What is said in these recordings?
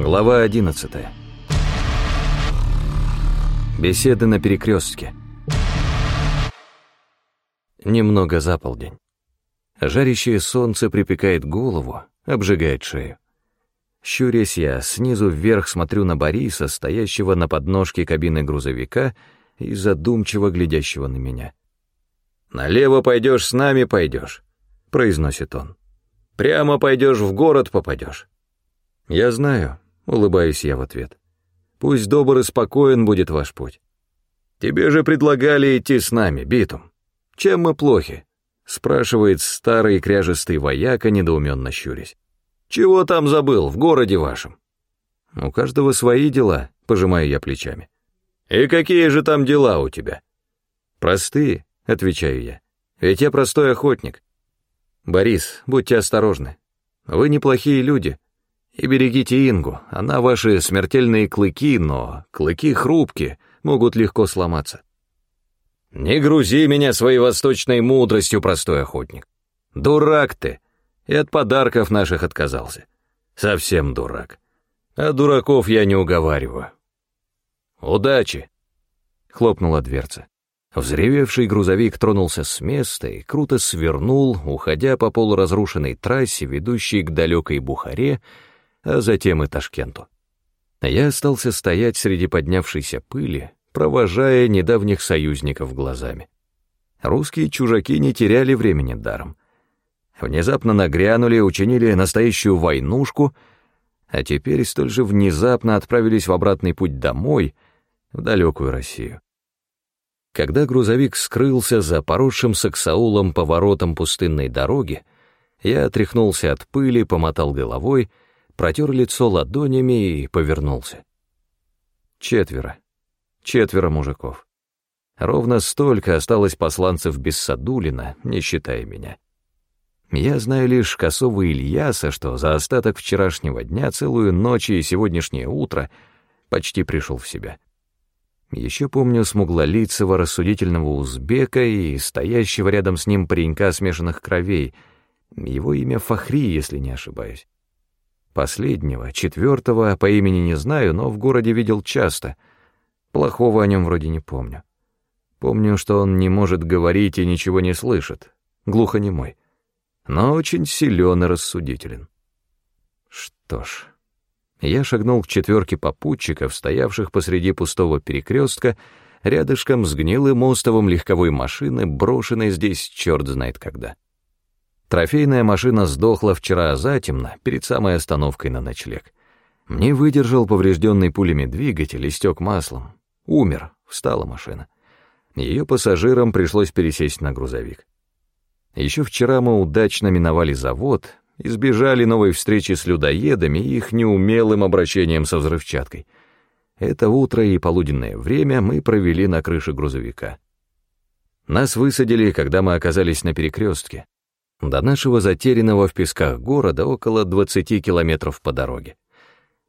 Глава 11. Беседы на перекрестке. Немного за полдень. Жарящее солнце припекает голову, обжигает шею. Щурясь я, снизу вверх смотрю на Бориса, стоящего на подножке кабины грузовика и задумчиво глядящего на меня. «Налево пойдешь, с нами пойдешь», — произносит он. «Прямо пойдешь, в город попадешь». «Я знаю», — улыбаюсь я в ответ. «Пусть добр и спокоен будет ваш путь». «Тебе же предлагали идти с нами, Битум. Чем мы плохи?» — спрашивает старый кряжестый вояка, недоуменно щурясь. «Чего там забыл, в городе вашем?» «У каждого свои дела», — пожимаю я плечами. «И какие же там дела у тебя?» «Простые», — отвечаю я. «Ведь я простой охотник. Борис, будьте осторожны. Вы неплохие люди. И берегите Ингу, она ваши смертельные клыки, но клыки хрупкие, могут легко сломаться». «Не грузи меня своей восточной мудростью, простой охотник. Дурак ты, и от подарков наших отказался. Совсем дурак. А дураков я не уговариваю. Удачи!» Хлопнула дверца. Взревевший грузовик тронулся с места и круто свернул, уходя по полуразрушенной трассе, ведущей к далекой Бухаре, а затем и Ташкенту. Я остался стоять среди поднявшейся пыли, провожая недавних союзников глазами. Русские чужаки не теряли времени даром. Внезапно нагрянули, учинили настоящую войнушку, а теперь столь же внезапно отправились в обратный путь домой, в далекую Россию. Когда грузовик скрылся за поросшим саксаулом поворотом пустынной дороги, я отряхнулся от пыли, помотал головой, протер лицо ладонями и повернулся. Четверо. Четверо мужиков. Ровно столько осталось посланцев без Садулина, не считая меня. Я знаю лишь Косова Ильяса, что за остаток вчерашнего дня, целую ночь и сегодняшнее утро почти пришел в себя. Еще помню смуглолицего рассудительного узбека и стоящего рядом с ним паренька смешанных кровей. Его имя Фахри, если не ошибаюсь. Последнего, четвертого, по имени не знаю, но в городе видел часто. Плохого о нем вроде не помню. Помню, что он не может говорить и ничего не слышит, глухонемой, но очень силен и рассудителен. Что ж... Я шагнул к четверке попутчиков, стоявших посреди пустого перекрестка, рядышком с гнилым остовом легковой машины, брошенной здесь черт знает когда. Трофейная машина сдохла вчера затемно, перед самой остановкой на ночлег. Не выдержал поврежденный пулями двигатель, истек маслом. Умер, встала машина. Ее пассажирам пришлось пересесть на грузовик. Еще вчера мы удачно миновали завод, избежали новой встречи с людоедами и их неумелым обращением со взрывчаткой. Это утро и полуденное время мы провели на крыше грузовика. Нас высадили, когда мы оказались на перекрестке. До нашего затерянного в песках города около 20 километров по дороге.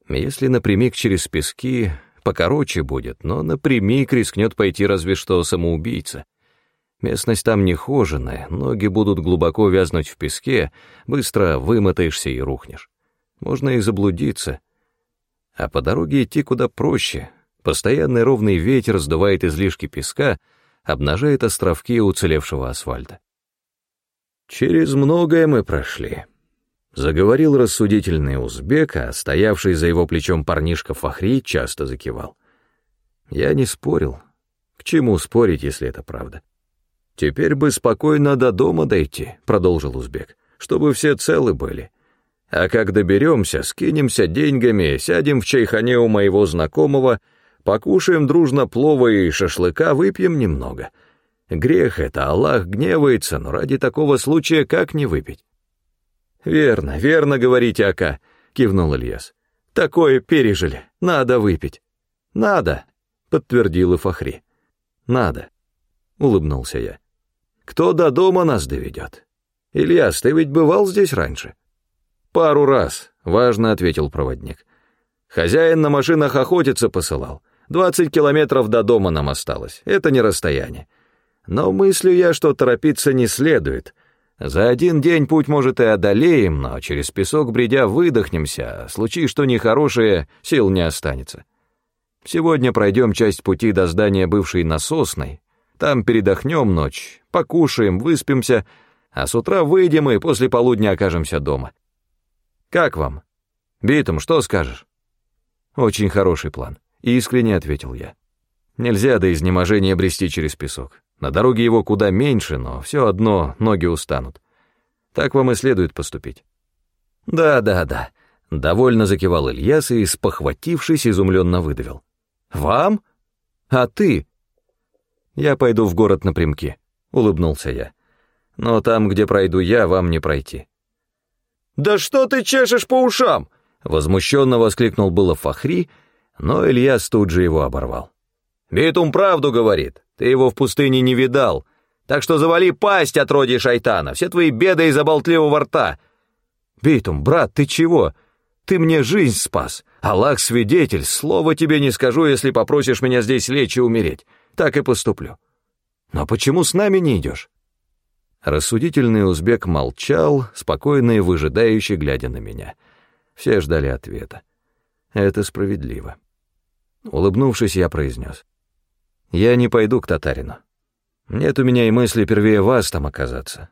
Если напрямик через пески, покороче будет, но напрямик рискнет пойти разве что самоубийца. Местность там нехоженная, ноги будут глубоко вязнуть в песке, быстро вымотаешься и рухнешь. Можно и заблудиться. А по дороге идти куда проще. Постоянный ровный ветер сдувает излишки песка, обнажает островки уцелевшего асфальта. «Через многое мы прошли», — заговорил рассудительный узбек, а стоявший за его плечом парнишка Фахри часто закивал. Я не спорил. К чему спорить, если это правда? «Теперь бы спокойно до дома дойти», — продолжил узбек, «чтобы все целы были. А как доберемся, скинемся деньгами, сядем в чайхане у моего знакомого, покушаем дружно плова и шашлыка, выпьем немного. Грех это, Аллах гневается, но ради такого случая как не выпить?» «Верно, верно говорите, Ака», — кивнул Ильяс. «Такое пережили, надо выпить». «Надо», — подтвердил и Фахри. «Надо», — улыбнулся я. Кто до дома нас доведет? Ильяс, ты ведь бывал здесь раньше? Пару раз, важно ответил проводник. Хозяин на машинах охотиться посылал. Двадцать километров до дома нам осталось, это не расстояние. Но мыслю я, что торопиться не следует. За один день путь, может, и одолеем, но через песок бредя выдохнемся, а случай что нехорошее, сил не останется. Сегодня пройдем часть пути до здания бывшей насосной, там передохнем ночь, покушаем, выспимся, а с утра выйдем и после полудня окажемся дома. Как вам? Битум, что скажешь? Очень хороший план, искренне ответил я. Нельзя до изнеможения брести через песок. На дороге его куда меньше, но все одно ноги устанут. Так вам и следует поступить. Да, да, да. Довольно закивал Ильяс и, спохватившись, изумленно выдавил. Вам? А ты? Я пойду в город напрямки, улыбнулся я. Но там, где пройду я, вам не пройти. Да что ты чешешь по ушам? Возмущенно воскликнул было Фахри, но Ильяс тут же его оборвал. Битум правду говорит. Ты его в пустыне не видал. Так что завали пасть, отродье шайтана, все твои беды из-за болтливого рта. Битум, брат, ты чего? Ты мне жизнь спас. Аллах свидетель, слова тебе не скажу, если попросишь меня здесь лечь и умереть. Так и поступлю. Но почему с нами не идешь? Рассудительный узбек молчал, спокойно и выжидающе глядя на меня. Все ждали ответа. Это справедливо. Улыбнувшись, я произнес. Я не пойду к татарину. Нет у меня и мысли первее вас там оказаться.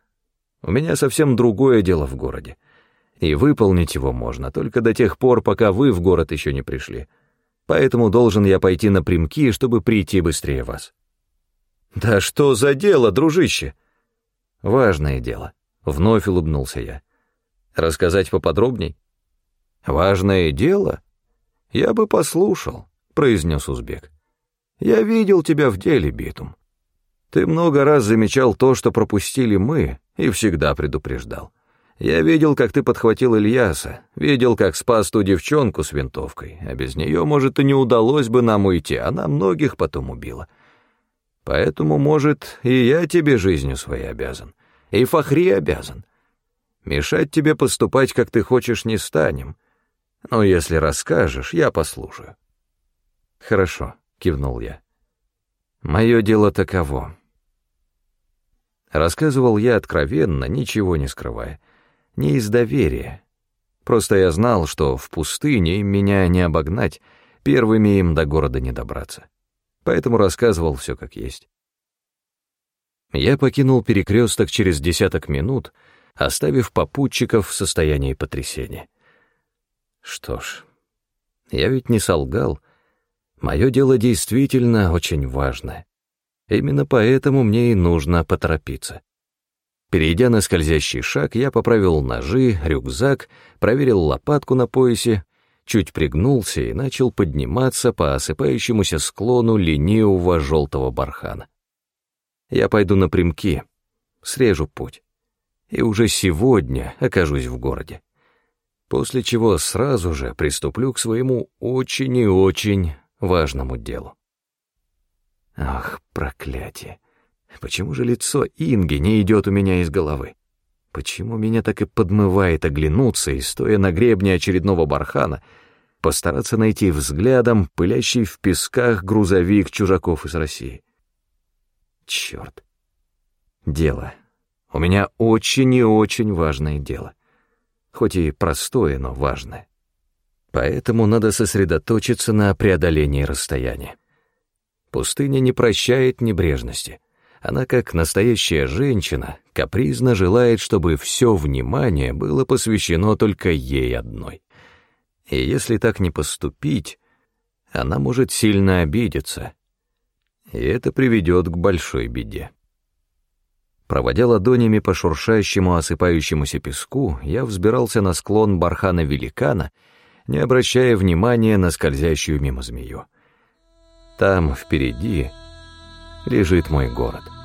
У меня совсем другое дело в городе. И выполнить его можно только до тех пор, пока вы в город еще не пришли. Поэтому должен я пойти напрямки, чтобы прийти быстрее вас. Да что за дело, дружище? Важное дело. Вновь улыбнулся я. Рассказать поподробней? Важное дело? Я бы послушал, произнес узбек. Я видел тебя в деле, Битум. Ты много раз замечал то, что пропустили мы, и всегда предупреждал. Я видел, как ты подхватил Ильяса, видел, как спас ту девчонку с винтовкой, а без нее, может, и не удалось бы нам уйти, она многих потом убила. Поэтому, может, и я тебе жизнью своей обязан, и Фахри обязан. Мешать тебе поступать, как ты хочешь, не станем. Но если расскажешь, я послушаю. Хорошо. — кивнул я. «Мое дело таково». Рассказывал я откровенно, ничего не скрывая. Не из доверия. Просто я знал, что в пустыне меня не обогнать, первыми им до города не добраться. Поэтому рассказывал все как есть. Я покинул перекресток через десяток минут, оставив попутчиков в состоянии потрясения. Что ж, я ведь не солгал — Мое дело действительно очень важное. Именно поэтому мне и нужно поторопиться. Перейдя на скользящий шаг, я поправил ножи, рюкзак, проверил лопатку на поясе, чуть пригнулся и начал подниматься по осыпающемуся склону ленивого желтого бархана. Я пойду напрямки, срежу путь, и уже сегодня окажусь в городе. После чего сразу же приступлю к своему очень и очень важному делу. Ах, проклятие! Почему же лицо Инги не идет у меня из головы? Почему меня так и подмывает оглянуться и, стоя на гребне очередного бархана, постараться найти взглядом пылящий в песках грузовик чужаков из России? Черт! Дело. У меня очень и очень важное дело. Хоть и простое, но важное. Поэтому надо сосредоточиться на преодолении расстояния. Пустыня не прощает небрежности. Она, как настоящая женщина, капризно желает, чтобы все внимание было посвящено только ей одной. И если так не поступить, она может сильно обидеться, и это приведет к большой беде. Проводя ладонями по шуршащему осыпающемуся песку, я взбирался на склон бархана великана — не обращая внимания на скользящую мимо змею. Там, впереди, лежит мой город —